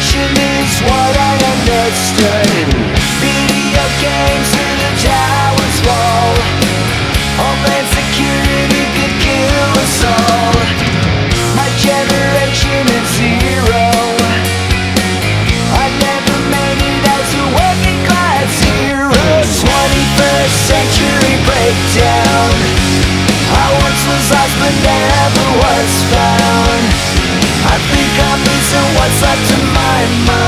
Addiction is what I understood. Video games in the towers wall. Homeland security could kill us all. My generation is zero. I never made it as a working class hero 21st century breakdown. I once was lost but never was found. I think I'm losing what's left of my my